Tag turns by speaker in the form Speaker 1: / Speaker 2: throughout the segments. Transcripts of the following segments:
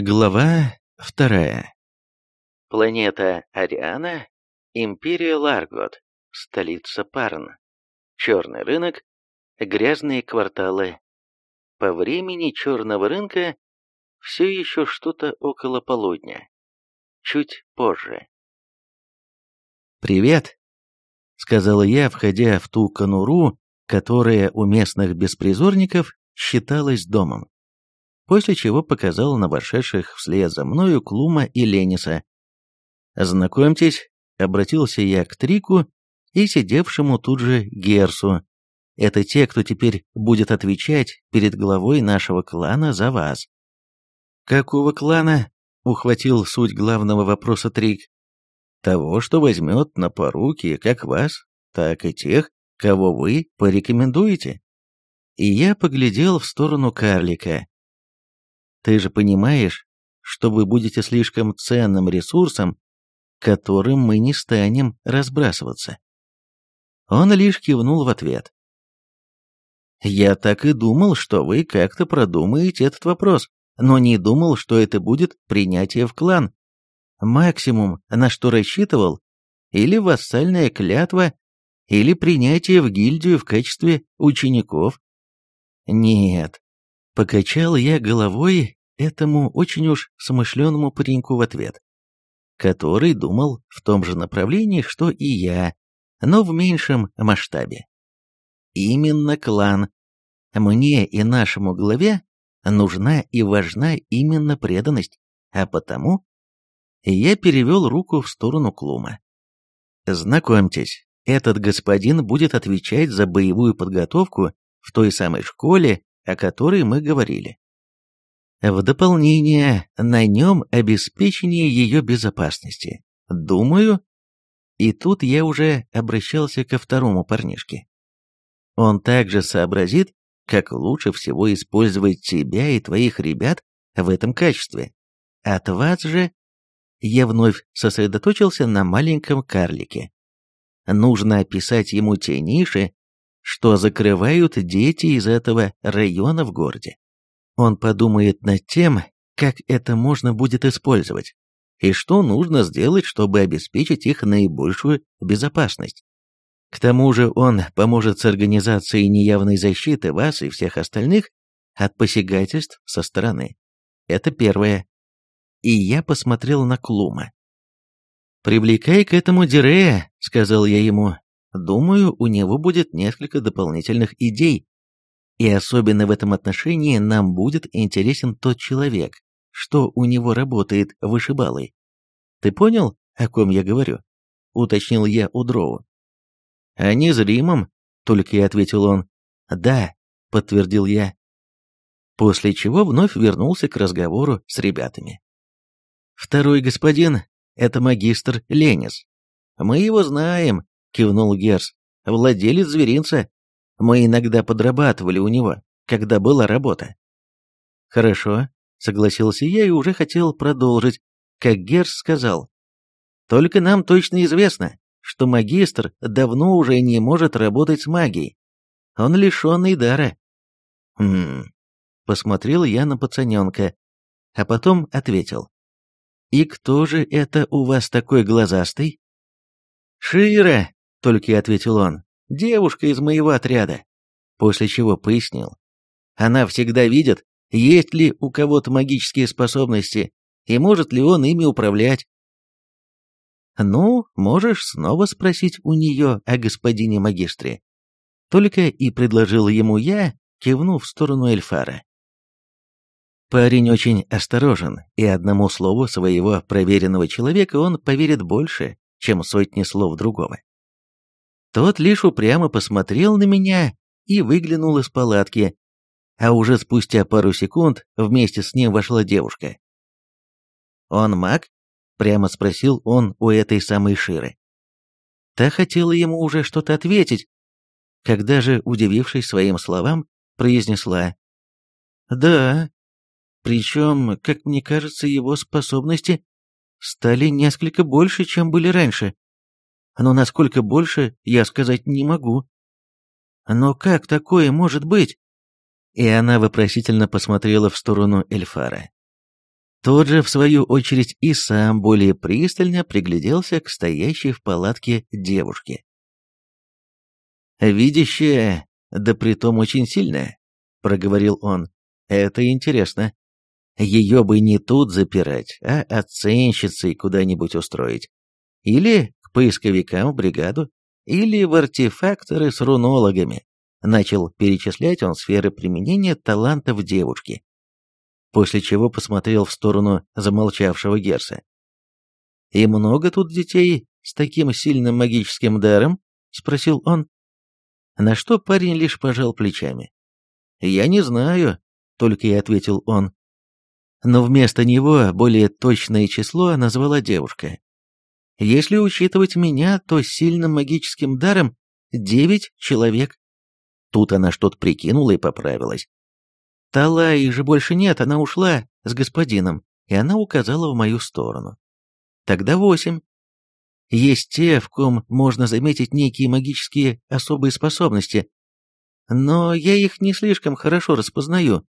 Speaker 1: Глава вторая. Планета Ариана, Империя Ларгот, столица Парн. Черный рынок, грязные кварталы. По времени черного рынка все еще что-то около полудня. Чуть позже. «Привет», — сказала я, входя в ту конуру, которая у местных беспризорников считалась домом после чего показал на вошедших вслед за мною Клума и Лениса. «Знакомьтесь», — обратился я к Трику и сидевшему тут же Герсу. «Это те, кто теперь будет отвечать перед главой нашего клана за вас». «Какого клана?» — ухватил суть главного вопроса Трик. «Того, что возьмет на поруки как вас, так и тех, кого вы порекомендуете». И я поглядел в сторону карлика, ты же понимаешь, что вы будете слишком ценным ресурсом, которым мы не станем разбрасываться. Он лишь кивнул в ответ. Я так и думал, что вы как-то продумаете этот вопрос, но не думал, что это будет принятие в клан. Максимум, на что рассчитывал, или вассальная клятва, или принятие в гильдию в качестве учеников. Нет, Покачал я головой этому очень уж смышленому пареньку в ответ, который думал в том же направлении, что и я, но в меньшем масштабе. Именно клан. Мне и нашему главе нужна и важна именно преданность, а потому я перевел руку в сторону Клума. Знакомьтесь, этот господин будет отвечать за боевую подготовку в той самой школе, о которой мы говорили. В дополнение, на нем обеспечение ее безопасности. Думаю, и тут я уже обращался ко второму парнишке. Он также сообразит, как лучше всего использовать тебя и твоих ребят в этом качестве. От вас же я вновь сосредоточился на маленьком карлике. Нужно описать ему те ниши, что закрывают дети из этого района в городе. Он подумает над тем, как это можно будет использовать, и что нужно сделать, чтобы обеспечить их наибольшую безопасность. К тому же он поможет с организацией неявной защиты вас и всех остальных от посягательств со стороны. Это первое. И я посмотрел на Клума. «Привлекай к этому Дирея», — сказал я ему, Думаю, у него будет несколько дополнительных идей. И особенно в этом отношении нам будет интересен тот человек, что у него работает вышибалой. Ты понял, о ком я говорю? Уточнил я у Дроу. А не Римом, только и ответил он. Да, подтвердил я. После чего вновь вернулся к разговору с ребятами. Второй господин — это магистр Ленис. Мы его знаем, кивнул Герс. «Владелец зверинца. Мы иногда подрабатывали у него, когда была работа». «Хорошо», — согласился я и уже хотел продолжить, как Герс сказал. «Только нам точно известно, что магистр давно уже не может работать с магией. Он лишенный дара». «Хм...» — посмотрел я на пацаненка, а потом ответил. «И кто же это у вас такой глазастый?» «Шира!» Только и ответил он. «Девушка из моего отряда». После чего пояснил. «Она всегда видит, есть ли у кого-то магические способности, и может ли он ими управлять». «Ну, можешь снова спросить у нее о господине магистре». Только и предложил ему я, кивнув в сторону Эльфара. Парень очень осторожен, и одному слову своего проверенного человека он поверит больше, чем сотни слов другого. Тот лишь упрямо посмотрел на меня и выглянул из палатки, а уже спустя пару секунд вместе с ним вошла девушка. «Он маг?» — прямо спросил он у этой самой Ширы. Та хотела ему уже что-то ответить, когда же, удивившись своим словам, произнесла «Да, причем, как мне кажется, его способности стали несколько больше, чем были раньше но насколько больше я сказать не могу. Но как такое может быть? И она вопросительно посмотрела в сторону Эльфара. Тот же, в свою очередь, и сам более пристально пригляделся к стоящей в палатке девушке. «Видящая, да притом очень сильная», — проговорил он. «Это интересно. Ее бы не тут запирать, а оценщицей куда-нибудь устроить. Или поисковикам в бригаду, или в артефакторы с рунологами». Начал перечислять он сферы применения талантов девушки после чего посмотрел в сторону замолчавшего Герса. «И много тут детей с таким сильным магическим даром?» — спросил он. На что парень лишь пожал плечами. «Я не знаю», — только и ответил он. Но вместо него более точное число назвала девушка. «Если учитывать меня, то сильным магическим даром девять человек». Тут она что-то прикинула и поправилась. Талаи же больше нет, она ушла с господином, и она указала в мою сторону. Тогда восемь. Есть те, в ком можно заметить некие магические особые способности, но я их не слишком хорошо распознаю.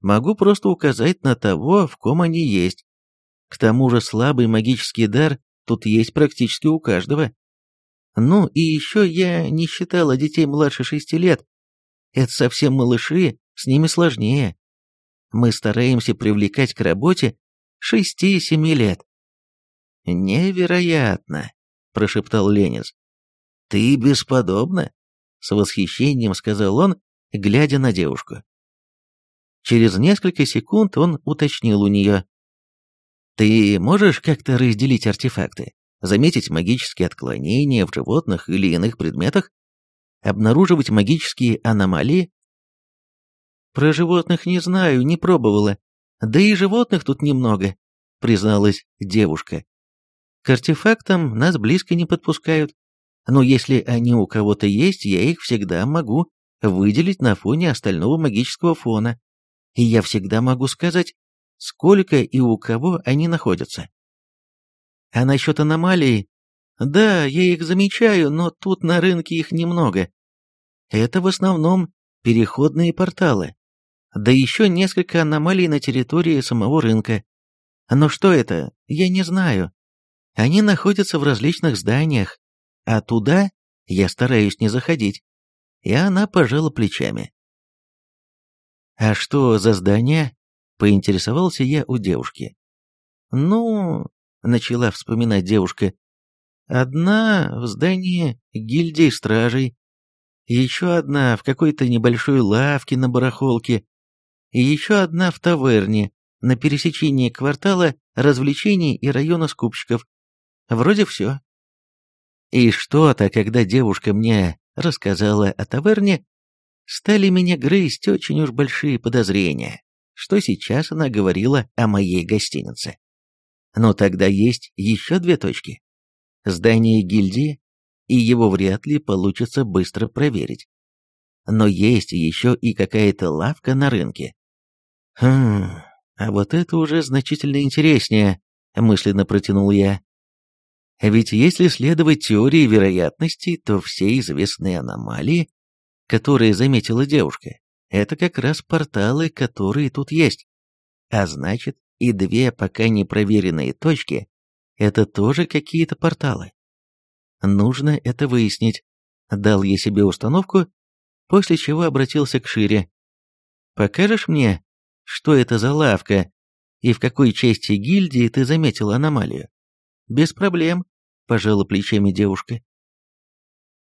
Speaker 1: Могу просто указать на того, в ком они есть. К тому же слабый магический дар тут есть практически у каждого. Ну и еще я не считала детей младше шести лет. Это совсем малыши, с ними сложнее. Мы стараемся привлекать к работе шести-семи лет. «Невероятно!» – прошептал Ленис. «Ты бесподобна!» – с восхищением сказал он, глядя на девушку. Через несколько секунд он уточнил у нее. «Ты можешь как-то разделить артефакты, заметить магические отклонения в животных или иных предметах, обнаруживать магические аномалии про животных не знаю, не пробовала. Да и животных тут немного, призналась девушка. К артефактам нас близко не подпускают. Но если они у кого-то есть, я их всегда могу выделить на фоне остального магического фона. И я всегда могу сказать, сколько и у кого они находятся. А насчет аномалий, да, я их замечаю, но тут на рынке их немного. Это в основном переходные порталы, да еще несколько аномалий на территории самого рынка. Но что это, я не знаю. Они находятся в различных зданиях, а туда я стараюсь не заходить. И она пожала плечами. «А что за здание?» — поинтересовался я у девушки. «Ну...» — начала вспоминать девушка. «Одна в здании гильдии стражей, еще одна в какой-то небольшой лавке на барахолке, и еще одна в таверне, на пересечении квартала развлечений и района скупщиков. Вроде все. И что-то, когда девушка мне рассказала о таверне, стали меня грызть очень уж большие подозрения, что сейчас она говорила о моей гостинице. Но тогда есть еще две точки. Здание гильдии, и его вряд ли получится быстро проверить но есть еще и какая-то лавка на рынке. Хм, а вот это уже значительно интереснее, мысленно протянул я. Ведь если следовать теории вероятностей, то все известные аномалии, которые заметила девушка, это как раз порталы, которые тут есть. А значит, и две пока не проверенные точки – это тоже какие-то порталы. Нужно это выяснить. Дал я себе установку после чего обратился к Шире. «Покажешь мне, что это за лавка и в какой части гильдии ты заметил аномалию?» «Без проблем», — пожала плечами девушка.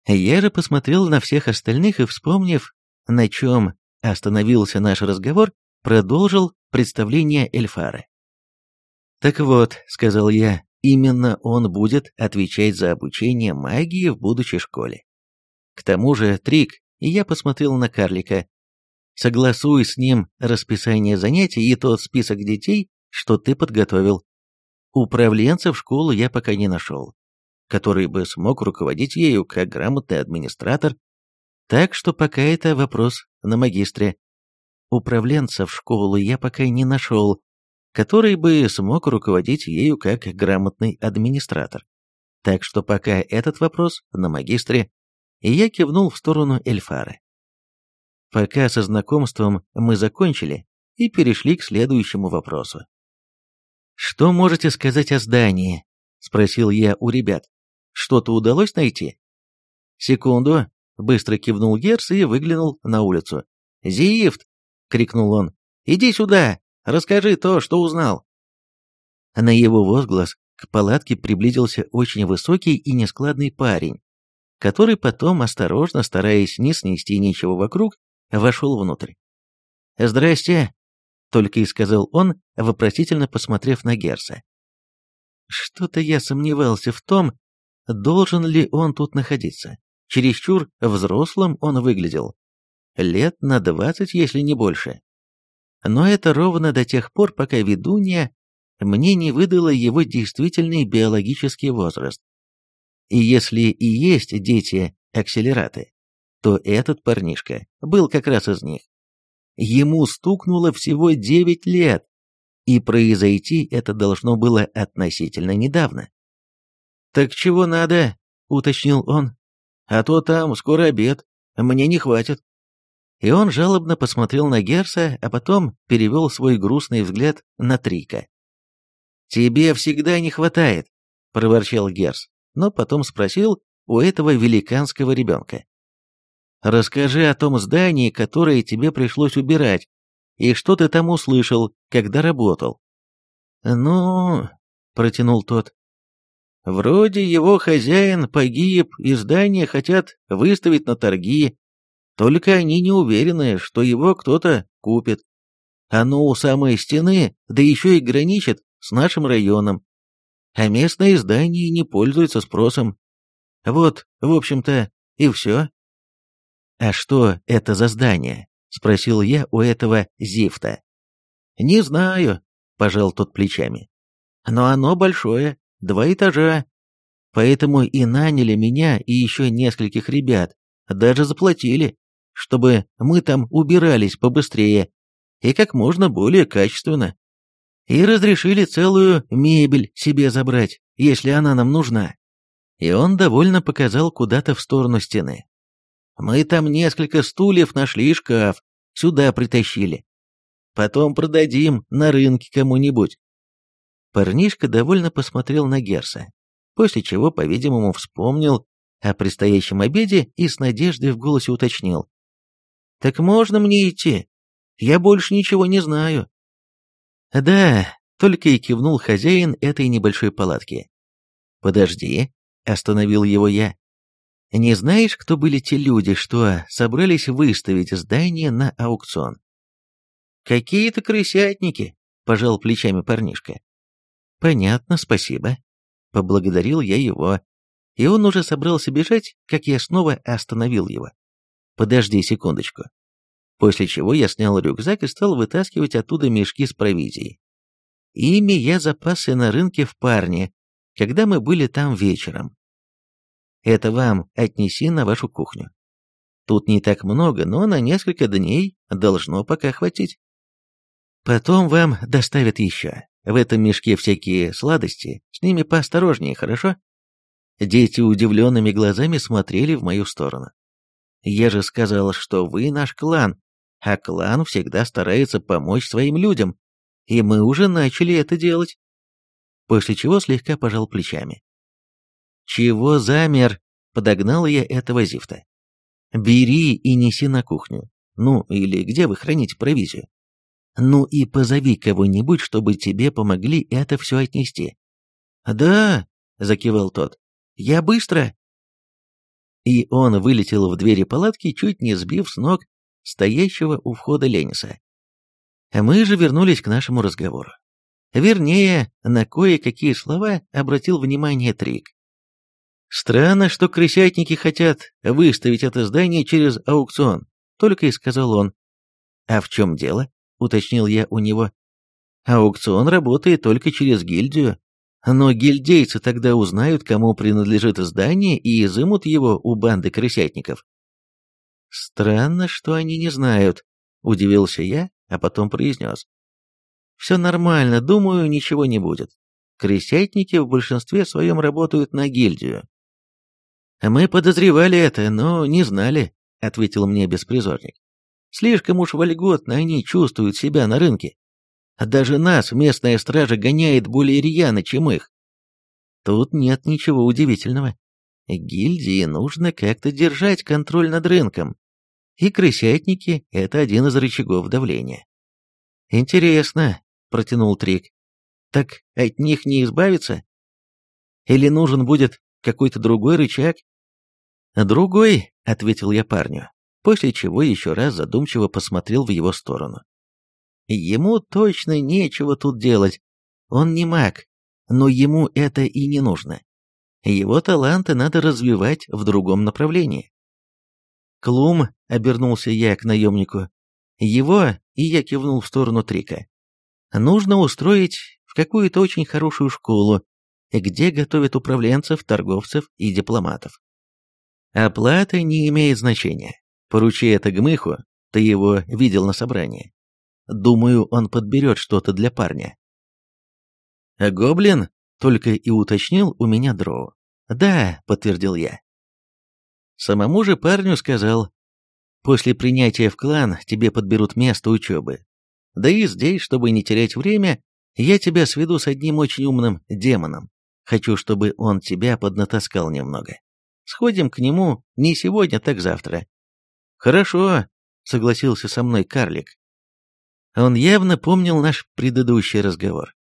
Speaker 1: Я же посмотрел на всех остальных и, вспомнив, на чем остановился наш разговор, продолжил представление Эльфары. «Так вот», — сказал я, — «именно он будет отвечать за обучение магии в будущей школе. К тому же Трик и я посмотрел на карлика. Согласуй с ним расписание занятий и тот список детей, что ты подготовил. Управленца в школу я пока не нашел, который бы смог руководить ею как грамотный администратор, так что пока это вопрос на магистре. Управленца в школу я пока не нашел, который бы смог руководить ею как грамотный администратор. Так что пока этот вопрос на магистре и я кивнул в сторону Эльфары. Пока со знакомством мы закончили и перешли к следующему вопросу. «Что можете сказать о здании?» — спросил я у ребят. «Что-то удалось найти?» «Секунду», — быстро кивнул Герс и выглянул на улицу. «Зиифт!» — крикнул он. «Иди сюда! Расскажи то, что узнал!» На его возглас к палатке приблизился очень высокий и нескладный парень, который потом, осторожно, стараясь не снести ничего вокруг, вошел внутрь. «Здрасте!» — только и сказал он, вопросительно посмотрев на Герса. Что-то я сомневался в том, должен ли он тут находиться. Чересчур взрослым он выглядел. Лет на двадцать, если не больше. Но это ровно до тех пор, пока ведунья мне не выдала его действительный биологический возраст. И если и есть дети-акселераты, то этот парнишка был как раз из них. Ему стукнуло всего 9 лет, и произойти это должно было относительно недавно. «Так чего надо?» — уточнил он. «А то там скоро обед, мне не хватит». И он жалобно посмотрел на Герса, а потом перевел свой грустный взгляд на Трика. «Тебе всегда не хватает», — проворчал Герс, но потом спросил у этого великанского ребенка. «Расскажи о том здании, которое тебе пришлось убирать, и что ты там услышал, когда работал?» «Ну...» — протянул тот. «Вроде его хозяин погиб, и здание хотят выставить на торги, только они не уверены, что его кто-то купит. Оно у самой стены, да еще и граничит с нашим районом, а местные здания не пользуются спросом. Вот, в общем-то, и все. «А что это за здание?» — спросил я у этого Зифта. «Не знаю», — пожал тот плечами. «Но оно большое, два этажа. Поэтому и наняли меня и еще нескольких ребят, даже заплатили, чтобы мы там убирались побыстрее и как можно более качественно и разрешили целую мебель себе забрать, если она нам нужна. И он довольно показал куда-то в сторону стены. Мы там несколько стульев нашли и шкаф, сюда притащили. Потом продадим на рынке кому-нибудь. Парнишка довольно посмотрел на Герса, после чего, по-видимому, вспомнил о предстоящем обеде и с надеждой в голосе уточнил. «Так можно мне идти? Я больше ничего не знаю». «Да», — только и кивнул хозяин этой небольшой палатки. «Подожди», — остановил его я. «Не знаешь, кто были те люди, что собрались выставить здание на аукцион?» «Какие-то крысятники», — пожал плечами парнишка. «Понятно, спасибо». Поблагодарил я его, и он уже собрался бежать, как я снова остановил его. «Подожди секундочку после чего я снял рюкзак и стал вытаскивать оттуда мешки с провизией. Ими я запасся на рынке в парне, когда мы были там вечером. Это вам отнеси на вашу кухню. Тут не так много, но на несколько дней должно пока хватить. Потом вам доставят еще. В этом мешке всякие сладости, с ними поосторожнее, хорошо? Дети удивленными глазами смотрели в мою сторону. Я же сказал, что вы наш клан, а клан всегда старается помочь своим людям, и мы уже начали это делать. После чего слегка пожал плечами. «Чего замер?» — подогнал я этого зифта. «Бери и неси на кухню. Ну, или где вы храните провизию? Ну и позови кого-нибудь, чтобы тебе помогли это все отнести». «Да», — закивал тот, — «я быстро». И он вылетел в двери палатки, чуть не сбив с ног стоящего у входа Лениса. Мы же вернулись к нашему разговору. Вернее, на кое-какие слова обратил внимание Трик. «Странно, что крысятники хотят выставить это здание через аукцион», — только и сказал он. «А в чем дело?» — уточнил я у него. «Аукцион работает только через гильдию, но гильдейцы тогда узнают, кому принадлежит здание, и изымут его у банды крысятников. «Странно, что они не знают», — удивился я, а потом произнес. «Все нормально, думаю, ничего не будет. Крестятники в большинстве своем работают на гильдию». «Мы подозревали это, но не знали», — ответил мне беспризорник. «Слишком уж вольготно они чувствуют себя на рынке. Даже нас местная стража гоняет более рьяно, чем их. Тут нет ничего удивительного. Гильдии нужно как-то держать контроль над рынком. И крысятники – это один из рычагов давления. «Интересно», – протянул Трик. «Так от них не избавиться? Или нужен будет какой-то другой рычаг?» «Другой», — ответил я парню, после чего еще раз задумчиво посмотрел в его сторону. «Ему точно нечего тут делать. Он не маг, но ему это и не нужно. Его таланты надо развивать в другом направлении». «Клум», — обернулся я к наемнику, — «его», — и я кивнул в сторону Трика, — «нужно устроить в какую-то очень хорошую школу, где готовят управленцев, торговцев и дипломатов. Оплата не имеет значения. Поручи это Гмыху, ты его видел на собрании. Думаю, он подберет что-то для парня. А гоблин только и уточнил у меня дроу. Да, подтвердил я. Самому же парню сказал, после принятия в клан тебе подберут место учебы. Да и здесь, чтобы не терять время, я тебя сведу с одним очень умным демоном. Хочу, чтобы он тебя поднатаскал немного. Сходим к нему не сегодня, так завтра. Хорошо, согласился со мной карлик. Он явно помнил наш предыдущий разговор.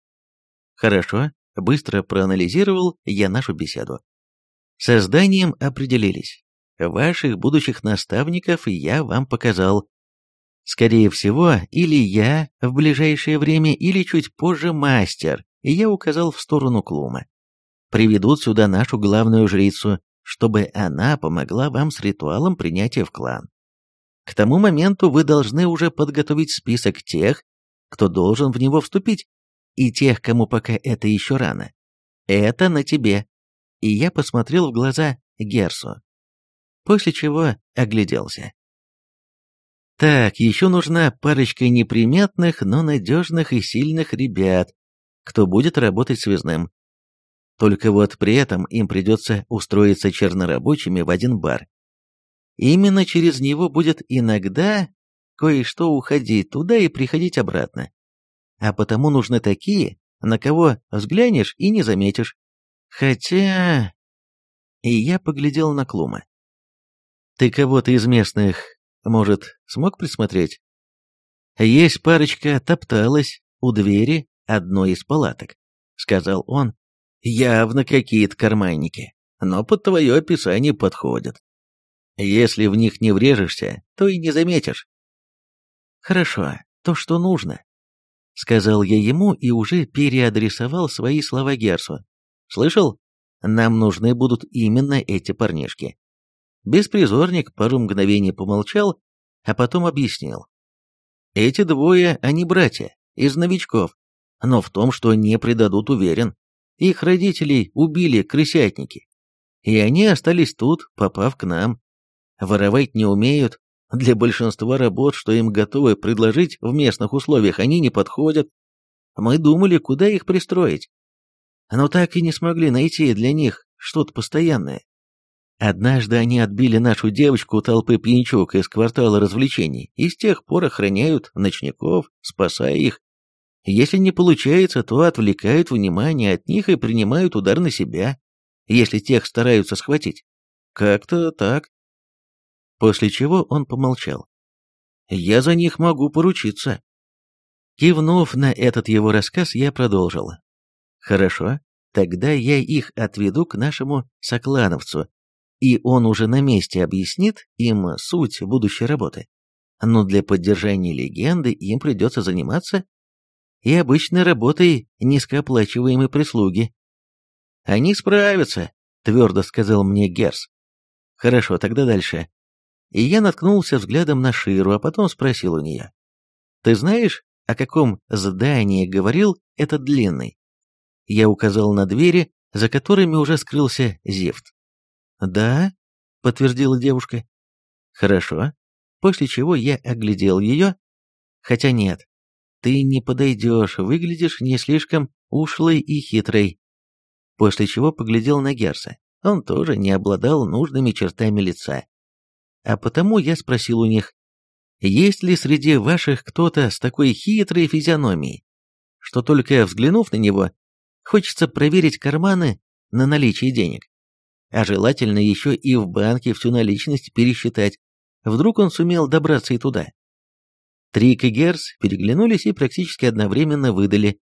Speaker 1: Хорошо, быстро проанализировал я нашу беседу. Со зданием определились. Ваших будущих наставников я вам показал. Скорее всего, или я в ближайшее время, или чуть позже мастер, и я указал в сторону Клума. Приведут сюда нашу главную жрицу, чтобы она помогла вам с ритуалом принятия в клан. К тому моменту вы должны уже подготовить список тех, кто должен в него вступить, и тех, кому пока это еще рано. Это на тебе. И я посмотрел в глаза Герсу, после чего огляделся. Так, еще нужна парочка неприметных, но надежных и сильных ребят, кто будет работать связным. Только вот при этом им придется устроиться чернорабочими в один бар. Именно через него будет иногда кое-что уходить туда и приходить обратно. А потому нужны такие, на кого взглянешь и не заметишь. Хотя... И я поглядел на Клума. Ты кого-то из местных, может, смог присмотреть? Есть парочка топталась у двери одной из палаток, сказал он, Явно какие-то карманники, но под твое описание подходят. Если в них не врежешься, то и не заметишь. Хорошо, то, что нужно. Сказал я ему и уже переадресовал свои слова Герсу. Слышал? Нам нужны будут именно эти парнишки. Беспризорник пару мгновений помолчал, а потом объяснил. Эти двое, они братья, из новичков, но в том, что не предадут, уверен. Их родителей убили крысятники. И они остались тут, попав к нам. Воровать не умеют. Для большинства работ, что им готовы предложить в местных условиях, они не подходят. Мы думали, куда их пристроить. Но так и не смогли найти для них что-то постоянное. Однажды они отбили нашу девочку у толпы пьянчук из квартала развлечений и с тех пор охраняют ночников, спасая их если не получается, то отвлекают внимание от них и принимают удар на себя, если тех стараются схватить. Как-то так. После чего он помолчал. Я за них могу поручиться. Кивнув на этот его рассказ, я продолжил. Хорошо, тогда я их отведу к нашему соклановцу, и он уже на месте объяснит им суть будущей работы. Но для поддержания легенды им придется заниматься и обычной работой низкооплачиваемой прислуги. «Они справятся», — твердо сказал мне Герс. «Хорошо, тогда дальше». И я наткнулся взглядом на Ширу, а потом спросил у нее. «Ты знаешь, о каком здании говорил этот длинный?» Я указал на двери, за которыми уже скрылся Зифт. «Да», — подтвердила девушка. «Хорошо». После чего я оглядел ее. Хотя нет, ты не подойдешь, выглядишь не слишком ушлой и хитрой. После чего поглядел на Герса. Он тоже не обладал нужными чертами лица. А потому я спросил у них, есть ли среди ваших кто-то с такой хитрой физиономией, что только взглянув на него, хочется проверить карманы на наличие денег. А желательно еще и в банке всю наличность пересчитать. Вдруг он сумел добраться и туда. Трик и Герс переглянулись и практически одновременно выдали.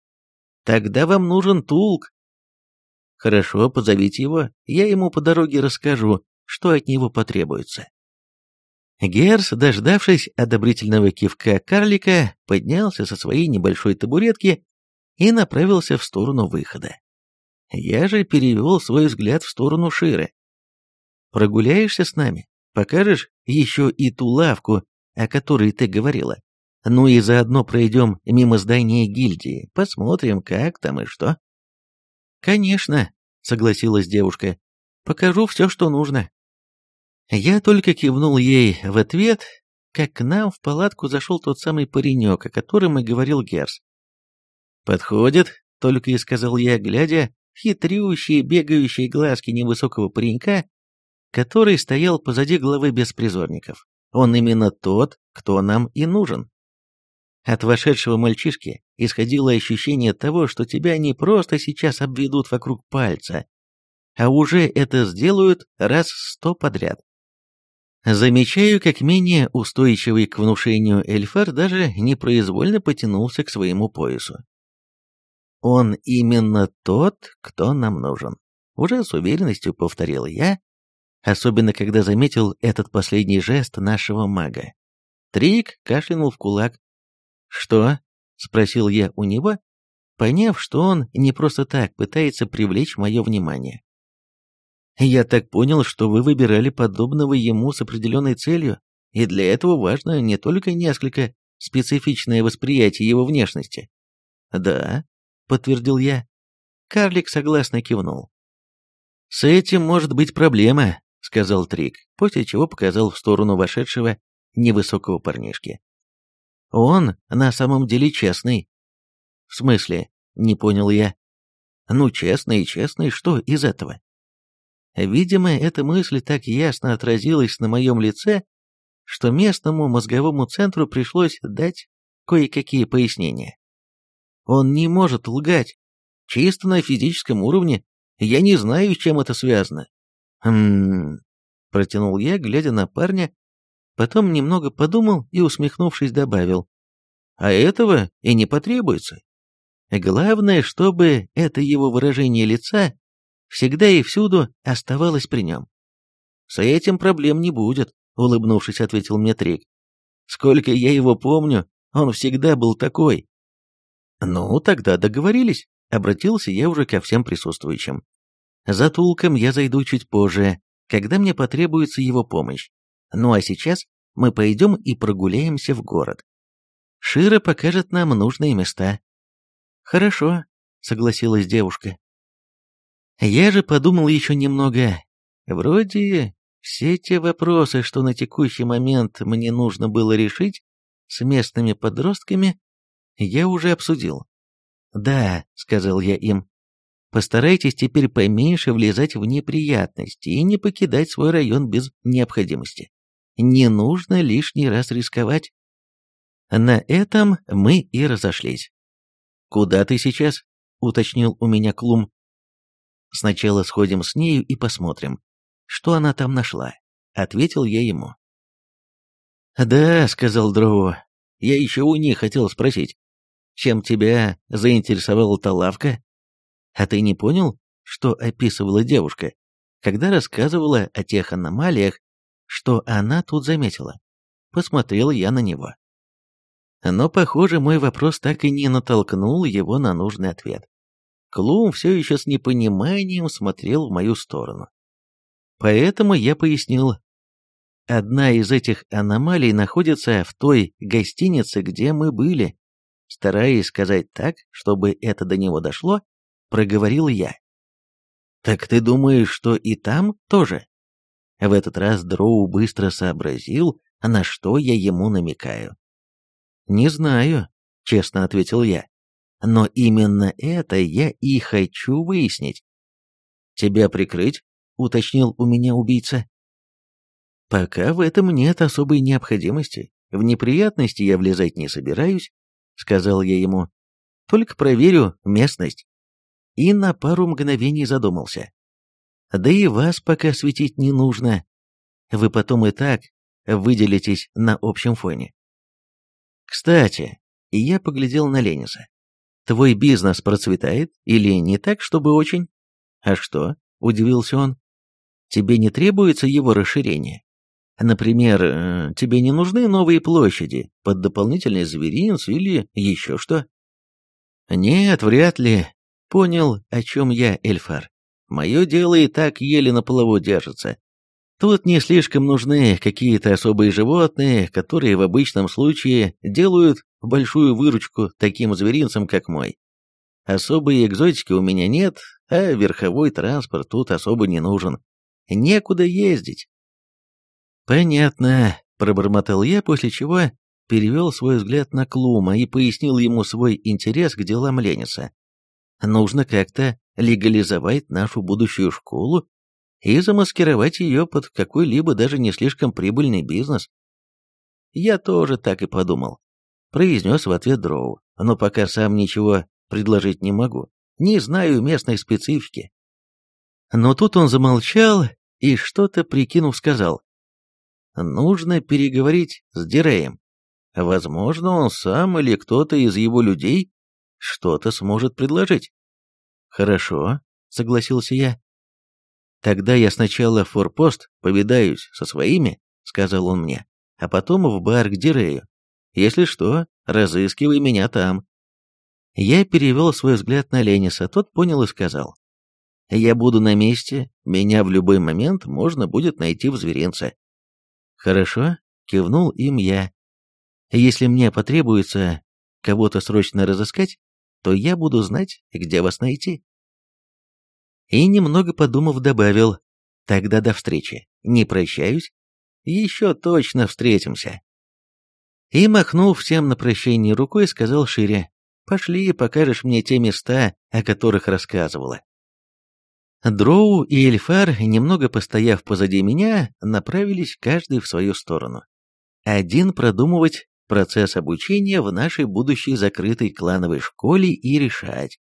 Speaker 1: «Тогда вам нужен Тулк». «Хорошо, позовите его, я ему по дороге расскажу, что от него потребуется». Герс, дождавшись одобрительного кивка карлика, поднялся со своей небольшой табуретки и направился в сторону выхода. Я же перевел свой взгляд в сторону Ширы. «Прогуляешься с нами? Покажешь еще и ту лавку, о которой ты говорила? Ну и заодно пройдем мимо здания гильдии, посмотрим, как там и что». «Конечно», — согласилась девушка, — «покажу все, что нужно». Я только кивнул ей в ответ, как к нам в палатку зашел тот самый паренек, о котором и говорил Герс. «Подходит», — только и сказал я, глядя в хитрющие бегающие глазки невысокого паренька, который стоял позади главы беспризорников. Он именно тот, кто нам и нужен. От вошедшего мальчишки исходило ощущение того, что тебя не просто сейчас обведут вокруг пальца, а уже это сделают раз сто подряд. Замечаю, как менее устойчивый к внушению Эльфар даже непроизвольно потянулся к своему поясу. Он именно тот, кто нам нужен. Уже с уверенностью повторил я, особенно когда заметил этот последний жест нашего мага. Трик кашлянул в кулак. «Что?» — спросил я у него, поняв, что он не просто так пытается привлечь мое внимание. Я так понял, что вы выбирали подобного ему с определенной целью, и для этого важно не только несколько специфичное восприятие его внешности. Да, подтвердил я. Карлик согласно кивнул. С этим может быть проблема, сказал Трик, после чего показал в сторону вошедшего невысокого парнишки. Он на самом деле честный. В смысле, не понял я. Ну, честный и честный, что из этого? Видимо, эта мысль так ясно отразилась на моем лице, что местному мозговому центру пришлось дать кое-какие пояснения. Он не может лгать. Чисто на физическом уровне. Я не знаю, с чем это связано. Хм... Протянул я, глядя на парня, потом немного подумал и, усмехнувшись, добавил. А этого и не потребуется. Главное, чтобы это его выражение лица всегда и всюду оставалась при нем. «С этим проблем не будет», — улыбнувшись, ответил мне Трик. «Сколько я его помню, он всегда был такой». «Ну, тогда договорились», — обратился я уже ко всем присутствующим. «За Тулком я зайду чуть позже, когда мне потребуется его помощь. Ну а сейчас мы пойдем и прогуляемся в город. Шира покажет нам нужные места». «Хорошо», — согласилась девушка. Я же подумал еще немного. Вроде все те вопросы, что на текущий момент мне нужно было решить с местными подростками, я уже обсудил. «Да», — сказал я им, — «постарайтесь теперь поменьше влезать в неприятности и не покидать свой район без необходимости. Не нужно лишний раз рисковать». На этом мы и разошлись. «Куда ты сейчас?» — уточнил у меня Клум. Сначала сходим с нею и посмотрим, что она там нашла», — ответил я ему. «Да», — сказал Дроу, — «я еще у них хотел спросить, чем тебя заинтересовала та лавка? А ты не понял, что описывала девушка, когда рассказывала о тех аномалиях, что она тут заметила?» Посмотрел я на него. Но, похоже, мой вопрос так и не натолкнул его на нужный ответ. Клум все еще с непониманием смотрел в мою сторону. Поэтому я пояснил. Одна из этих аномалий находится в той гостинице, где мы были. Стараясь сказать так, чтобы это до него дошло, проговорил я. «Так ты думаешь, что и там тоже?» В этот раз Дроу быстро сообразил, на что я ему намекаю. «Не знаю», — честно ответил я. Но именно это я и хочу выяснить. «Тебя прикрыть?» — уточнил у меня убийца. «Пока в этом нет особой необходимости. В неприятности я влезать не собираюсь», — сказал я ему. только проверю местность. И на пару мгновений задумался. Да и вас пока светить не нужно. Вы потом и так выделитесь на общем фоне. Кстати, я поглядел на Лениса. Твой бизнес процветает или не так, чтобы очень? А что? Удивился он. Тебе не требуется его расширение? Например, э, тебе не нужны новые площади под дополнительный зверинец или еще что? Нет, вряд ли. Понял, о чем я, Эльфар. Мое дело и так еле на плаву держится. Тут не слишком нужны какие-то особые животные, которые в обычном случае делают большую выручку таким зверинцам, как мой. Особой экзотики у меня нет, а верховой транспорт тут особо не нужен. Некуда ездить. «Понятно», — пробормотал я, после чего перевел свой взгляд на Клума и пояснил ему свой интерес к делам Лениса. «Нужно как-то легализовать нашу будущую школу и замаскировать ее под какой-либо даже не слишком прибыльный бизнес». Я тоже так и подумал. Произнес в ответ Дроу, но пока сам ничего предложить не могу. Не знаю местной специфики. Но тут он замолчал и что-то прикинув сказал. Нужно переговорить с Диреем. Возможно, он сам или кто-то из его людей что-то сможет предложить. Хорошо, согласился я. Тогда я сначала в форпост повидаюсь со своими, сказал он мне, а потом в бар к Дирею. Если что, разыскивай меня там. Я перевел свой взгляд на Лениса, тот понял и сказал. Я буду на месте, меня в любой момент можно будет найти в зверинце. «Хорошо», — кивнул им я. «Если мне потребуется кого-то срочно разыскать, то я буду знать, где вас найти». И немного подумав, добавил, «Тогда до встречи. Не прощаюсь. Еще точно встретимся». И, махнув всем на прощение рукой, сказал шире, «Пошли, покажешь мне те места, о которых рассказывала». Дроу и Эльфар, немного постояв позади меня, направились каждый в свою сторону. Один продумывать процесс обучения в нашей будущей закрытой клановой школе и решать,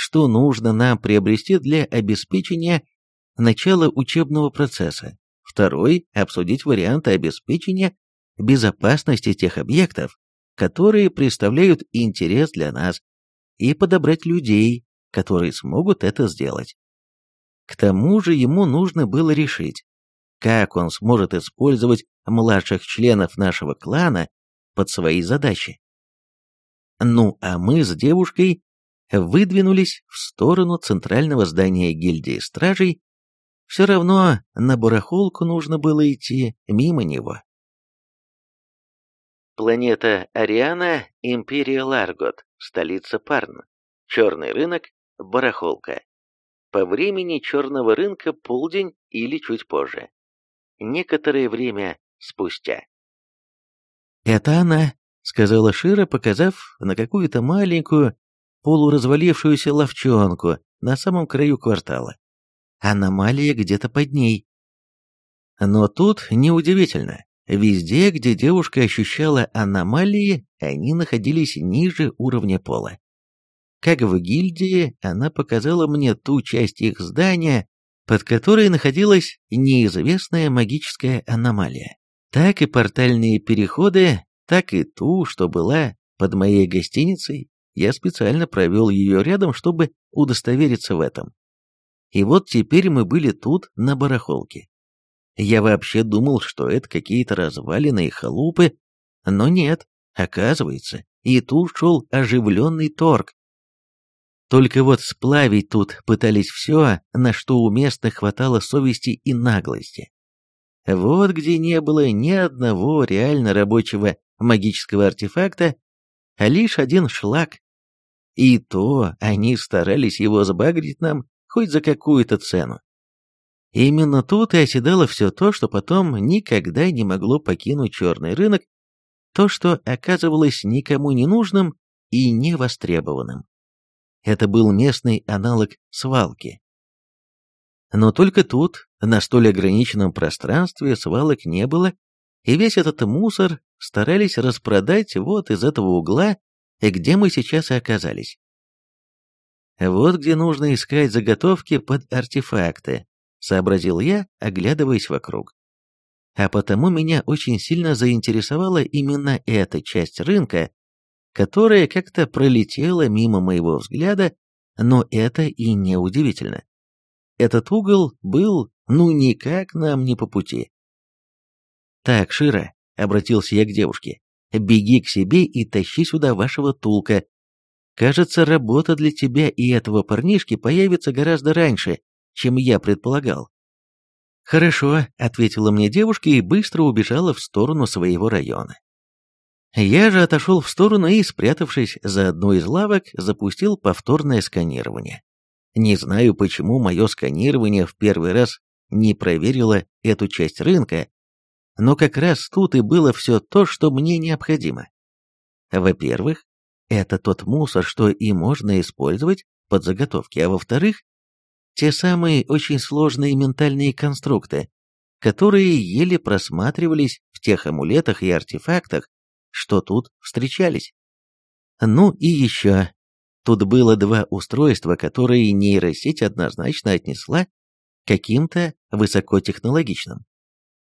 Speaker 1: что нужно нам приобрести для обеспечения начала учебного процесса. Второй – обсудить варианты обеспечения безопасности тех объектов, которые представляют интерес для нас, и подобрать людей, которые смогут это сделать. К тому же ему нужно было решить, как он сможет использовать младших членов нашего клана под свои задачи. Ну, а мы с девушкой выдвинулись в сторону центрального здания гильдии стражей, все равно на барахолку нужно было идти мимо него. Планета Ариана, Империя Ларгот, столица Парн. Черный рынок, барахолка. По времени черного рынка полдень или чуть позже. Некоторое время спустя. «Это она», — сказала Шира, показав на какую-то маленькую, полуразвалившуюся ловчонку на самом краю квартала. Аномалия где-то под ней. Но тут неудивительно. Везде, где девушка ощущала аномалии, они находились ниже уровня пола. Как в гильдии, она показала мне ту часть их здания, под которой находилась неизвестная магическая аномалия. Так и портальные переходы, так и ту, что была под моей гостиницей, я специально провел ее рядом, чтобы удостовериться в этом. И вот теперь мы были тут, на барахолке. Я вообще думал, что это какие-то развалины и халупы, но нет, оказывается, и тут шел оживленный торг. Только вот сплавить тут пытались все, на что у местных хватало совести и наглости. Вот где не было ни одного реально рабочего магического артефакта, а лишь один шлак. И то они старались его сбагрить нам хоть за какую-то цену. Именно тут и оседало все то, что потом никогда не могло покинуть черный рынок, то, что оказывалось никому не нужным и невостребованным. Это был местный аналог свалки. Но только тут, на столь ограниченном пространстве, свалок не было, и весь этот мусор старались распродать вот из этого угла где мы сейчас и оказались. Вот где нужно искать заготовки под артефакты, сообразил я, оглядываясь вокруг. А потому меня очень сильно заинтересовала именно эта часть рынка, которая как-то пролетела мимо моего взгляда, но это и не удивительно. Этот угол был ну никак нам не по пути. «Так, Шира», — обратился я к девушке, — «беги к себе и тащи сюда вашего тулка. Кажется, работа для тебя и этого парнишки появится гораздо раньше, чем я предполагал». «Хорошо», — ответила мне девушка и быстро убежала в сторону своего района. Я же отошел в сторону и, спрятавшись за одной из лавок, запустил повторное сканирование. Не знаю, почему мое сканирование в первый раз не проверило эту часть рынка, но как раз тут и было все то, что мне необходимо. Во-первых, это тот мусор, что и можно использовать под заготовки, а во-вторых, те самые очень сложные ментальные конструкты, которые еле просматривались в тех амулетах и артефактах, что тут встречались. Ну и еще. Тут было два устройства, которые нейросеть однозначно отнесла каким-то высокотехнологичным.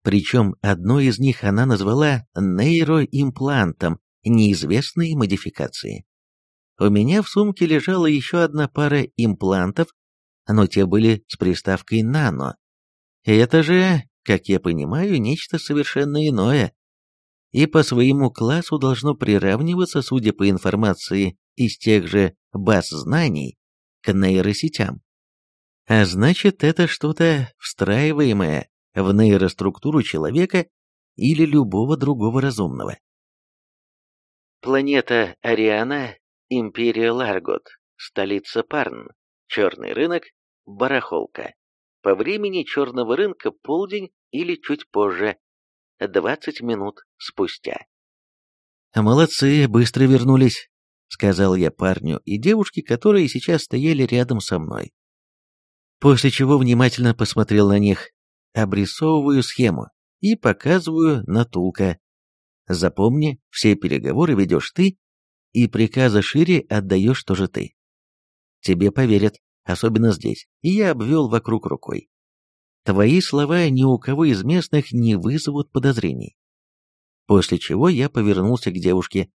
Speaker 1: Причем одно из них она назвала нейроимплантом неизвестной модификации. У меня в сумке лежала еще одна пара имплантов, но те были с приставкой «нано». Это же, как я понимаю, нечто совершенно иное. И по своему классу должно приравниваться, судя по информации из тех же баз знаний, к нейросетям. А значит, это что-то встраиваемое в нейроструктуру человека или любого другого разумного. Планета Ариана, Империя Ларгот, столица Парн, черный рынок, барахолка. По времени черного рынка полдень или чуть позже, 20 минут спустя. «Молодцы, быстро вернулись», — сказал я парню и девушке, которые сейчас стояли рядом со мной. После чего внимательно посмотрел на них, обрисовываю схему и показываю на Тулка. Запомни, все переговоры ведешь ты, и приказы шире отдаешь тоже ты. Тебе поверят, особенно здесь, и я обвел вокруг рукой. Твои слова ни у кого из местных не вызовут подозрений. После чего я повернулся к девушке.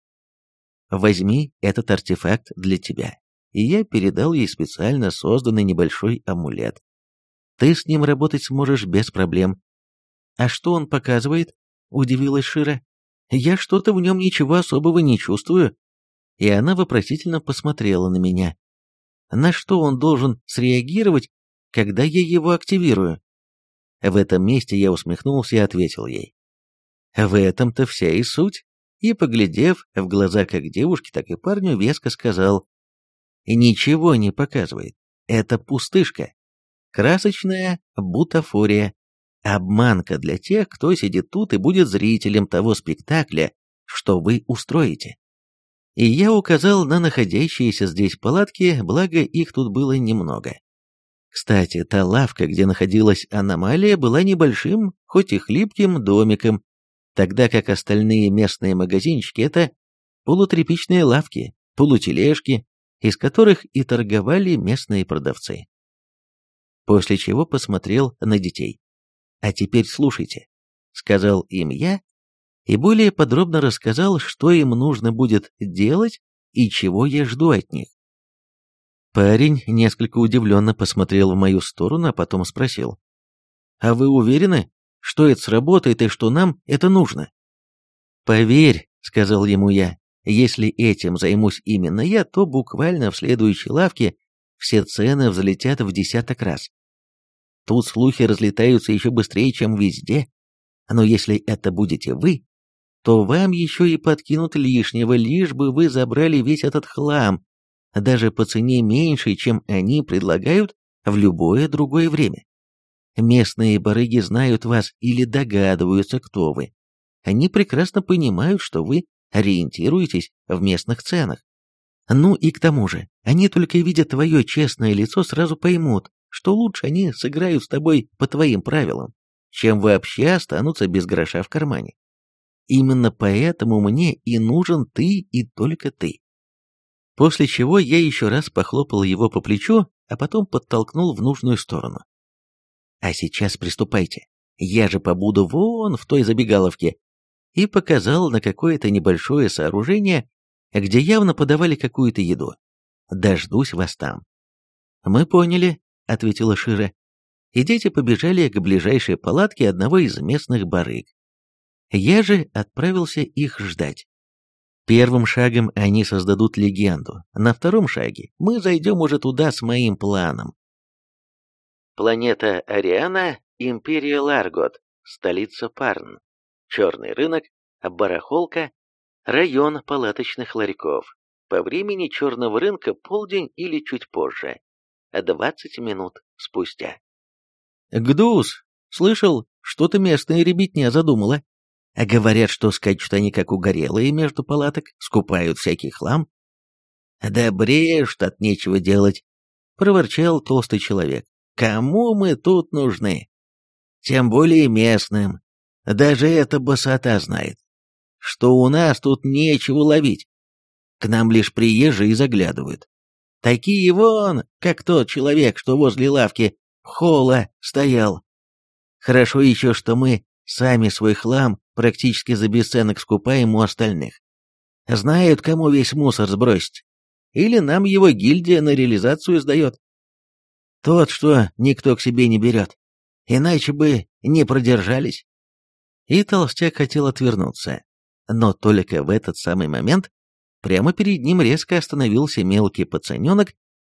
Speaker 1: «Возьми этот артефакт для тебя». И я передал ей специально созданный небольшой амулет. Ты с ним работать сможешь без проблем. А что он показывает? Удивилась Шира. Я что-то в нем ничего особого не чувствую. И она вопросительно посмотрела на меня. На что он должен среагировать, когда я его активирую? В этом месте я усмехнулся и ответил ей. В этом-то вся и суть. И, поглядев в глаза как девушке, так и парню, веско сказал. Ничего не показывает. Это пустышка. Красочная бутафория. Обманка для тех, кто сидит тут и будет зрителем того спектакля, что вы устроите. И я указал на находящиеся здесь палатки, благо их тут было немного. Кстати, та лавка, где находилась аномалия, была небольшим, хоть и хлипким домиком, тогда как остальные местные магазинчики — это полутряпичные лавки, полутележки, из которых и торговали местные продавцы. После чего посмотрел на детей. «А теперь слушайте», — сказал им я, и более подробно рассказал, что им нужно будет делать и чего я жду от них. Парень несколько удивленно посмотрел в мою сторону, а потом спросил. «А вы уверены, что это сработает и что нам это нужно?» «Поверь», — сказал ему я, — «если этим займусь именно я, то буквально в следующей лавке все цены взлетят в десяток раз. Тут слухи разлетаются еще быстрее, чем везде. Но если это будете вы, то вам еще и подкинут лишнего, лишь бы вы забрали весь этот хлам, даже по цене меньшей, чем они предлагают в любое другое время. Местные барыги знают вас или догадываются, кто вы. Они прекрасно понимают, что вы ориентируетесь в местных ценах. Ну и к тому же, они только видя твое честное лицо, сразу поймут, что лучше они сыграют с тобой по твоим правилам, чем вообще останутся без гроша в кармане. Именно поэтому мне и нужен ты и только ты. После чего я еще раз похлопал его по плечу, а потом подтолкнул в нужную сторону. «А сейчас приступайте. Я же побуду вон в той забегаловке». И показал на какое-то небольшое сооружение, где явно подавали какую-то еду. «Дождусь вас там». «Мы поняли», — ответила Шира. И дети побежали к ближайшей палатке одного из местных барыг. Я же отправился их ждать. Первым шагом они создадут легенду, на втором шаге мы зайдем уже туда с моим планом. Планета Ариана, Империя Ларгот, столица Парн, черный рынок, барахолка, район палаточных ларьков. По времени черного рынка полдень или чуть позже, 20 минут спустя. «Гдус, слышал, что-то местная ребятня задумала?» А говорят, что скачут они как угорелые между палаток, скупают всякий хлам. «Да брешь, от нечего делать», — проворчал толстый человек. «Кому мы тут нужны? Тем более местным. Даже эта босота знает, что у нас тут нечего ловить. К нам лишь приезжие заглядывают. Такие вон, как тот человек, что возле лавки хола стоял. Хорошо еще, что мы сами свой хлам практически за бесценок скупаем у остальных. Знают, кому весь мусор сбросить. Или нам его гильдия на реализацию сдает. Тот, что никто к себе не берет. Иначе бы не продержались. И толстяк хотел отвернуться. Но только в этот самый момент прямо перед ним резко остановился мелкий пацаненок,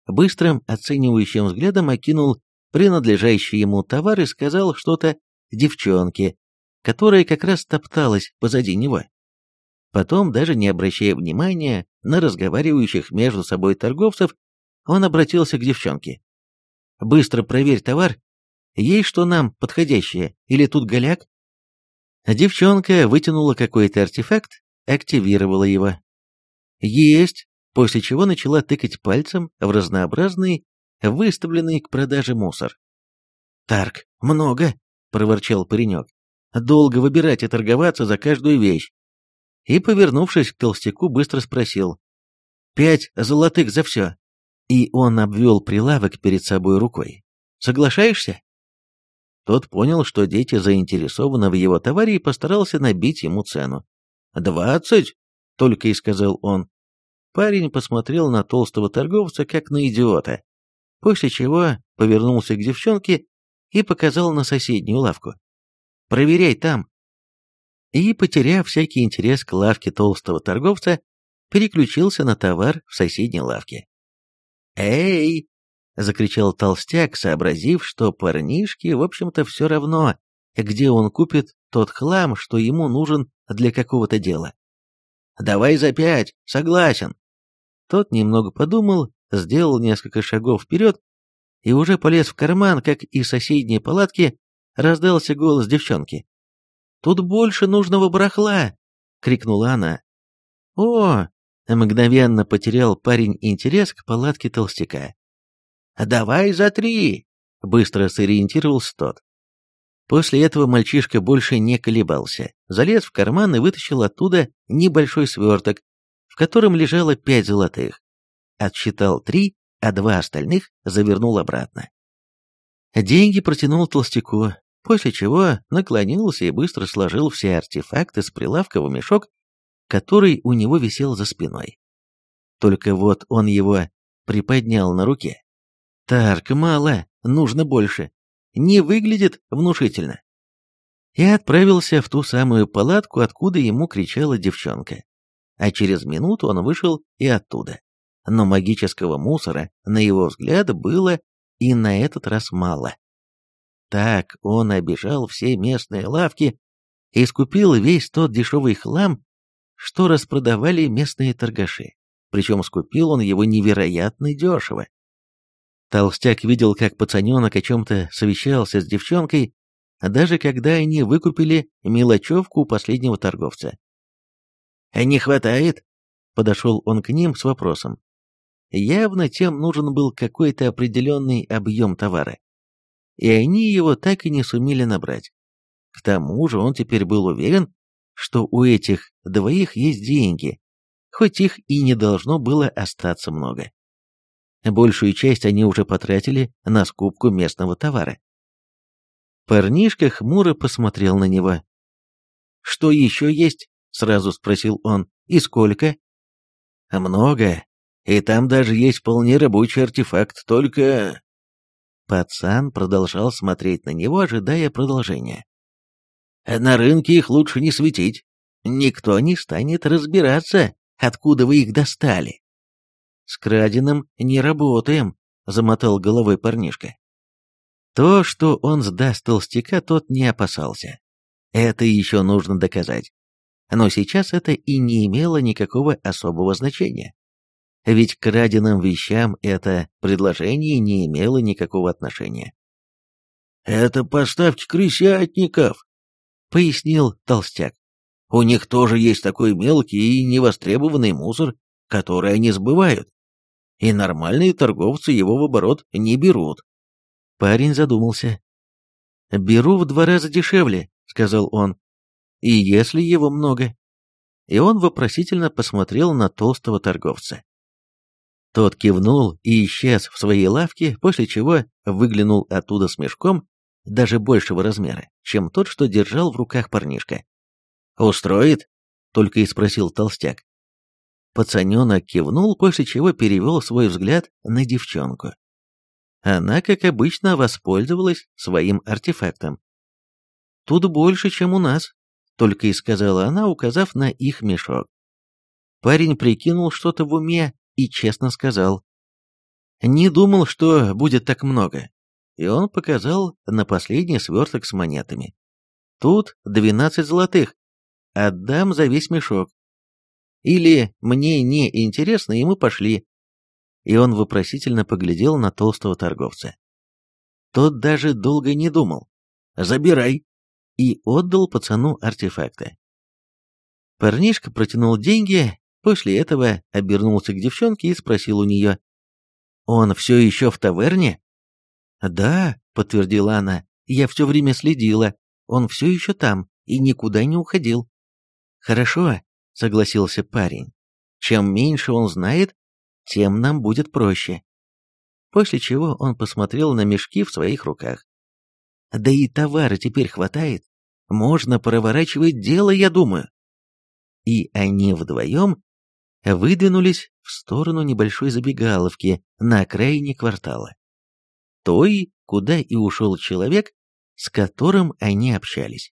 Speaker 1: быстрым оценивающим взглядом окинул принадлежащий ему товар и сказал что-то девчонке, которая как раз топталась позади него. Потом, даже не обращая внимания на разговаривающих между собой торговцев, он обратился к девчонке. «Быстро проверь товар. Есть что нам подходящее? Или тут голяк?» Девчонка вытянула какой-то артефакт, активировала его. «Есть!» После чего начала тыкать пальцем в разнообразный, выставленный к продаже мусор. «Тарк, много!» — проворчал паренек долго выбирать и торговаться за каждую вещь. И, повернувшись к толстяку, быстро спросил. «Пять золотых за все». И он обвел прилавок перед собой рукой. «Соглашаешься?» Тот понял, что дети заинтересованы в его товаре и постарался набить ему цену. «Двадцать?» — только и сказал он. Парень посмотрел на толстого торговца, как на идиота, после чего повернулся к девчонке и показал на соседнюю лавку. Проверяй там. И, потеряв всякий интерес к лавке толстого торговца, переключился на товар в соседней лавке. «Эй!» — закричал толстяк, сообразив, что парнишке, в общем-то, все равно, где он купит тот хлам, что ему нужен для какого-то дела. «Давай за пять, согласен». Тот немного подумал, сделал несколько шагов вперед и уже полез в карман, как и соседние палатки, раздался голос девчонки. «Тут больше нужного барахла!» — крикнула она. «О!» — мгновенно потерял парень интерес к палатке толстяка. «Давай за три!» — быстро сориентировался тот. После этого мальчишка больше не колебался, залез в карман и вытащил оттуда небольшой сверток, в котором лежало пять золотых. Отсчитал три, а два остальных завернул обратно. Деньги протянул толстяку, после чего наклонился и быстро сложил все артефакты с прилавка в мешок, который у него висел за спиной. Только вот он его приподнял на руке. «Тарк, мало, нужно больше. Не выглядит внушительно». И отправился в ту самую палатку, откуда ему кричала девчонка. А через минуту он вышел и оттуда. Но магического мусора, на его взгляд, было и на этот раз мало. Так он обижал все местные лавки и скупил весь тот дешевый хлам, что распродавали местные торгаши. Причем скупил он его невероятно дешево. Толстяк видел, как пацаненок о чем-то совещался с девчонкой, даже когда они выкупили мелочевку у последнего торговца. «Не хватает?» — подошел он к ним с вопросом. Явно тем нужен был какой-то определенный объем товара. И они его так и не сумели набрать. К тому же он теперь был уверен, что у этих двоих есть деньги, хоть их и не должно было остаться много. Большую часть они уже потратили на скупку местного товара. Парнишка хмуро посмотрел на него. «Что еще есть?» — сразу спросил он. «И сколько?» «Много. И там даже есть вполне рабочий артефакт, только...» Пацан продолжал смотреть на него, ожидая продолжения. «На рынке их лучше не светить. Никто не станет разбираться, откуда вы их достали». «С краденым не работаем», — замотал головой парнишка. То, что он сдаст толстяка, тот не опасался. Это еще нужно доказать. Но сейчас это и не имело никакого особого значения. Ведь к краденым вещам это предложение не имело никакого отношения. «Это поставки крысятников», — пояснил толстяк. «У них тоже есть такой мелкий и невостребованный мусор, который они сбывают, и нормальные торговцы его в оборот не берут». Парень задумался. «Беру в два раза дешевле», — сказал он. «И если его много?» И он вопросительно посмотрел на толстого торговца. Тот кивнул и исчез в своей лавке, после чего выглянул оттуда с мешком даже большего размера, чем тот, что держал в руках парнишка. «Устроит?» — только и спросил толстяк. Пацаненок кивнул, после чего перевел свой взгляд на девчонку. Она, как обычно, воспользовалась своим артефактом. «Тут больше, чем у нас», — только и сказала она, указав на их мешок. Парень прикинул что-то в уме и честно сказал. «Не думал, что будет так много». И он показал на последний сверток с монетами. «Тут двенадцать золотых. Отдам за весь мешок. Или мне не интересно, и мы пошли и он вопросительно поглядел на толстого торговца. Тот даже долго не думал. «Забирай!» и отдал пацану артефакты. Парнишка протянул деньги, после этого обернулся к девчонке и спросил у нее. «Он все еще в таверне?» «Да», — подтвердила она, — «я все время следила. Он все еще там и никуда не уходил». «Хорошо», — согласился парень. «Чем меньше он знает, тем нам будет проще. После чего он посмотрел на мешки в своих руках. Да и товара теперь хватает. Можно проворачивать дело, я думаю. И они вдвоем выдвинулись в сторону небольшой забегаловки на окраине квартала. Той, куда и ушел человек, с которым они общались.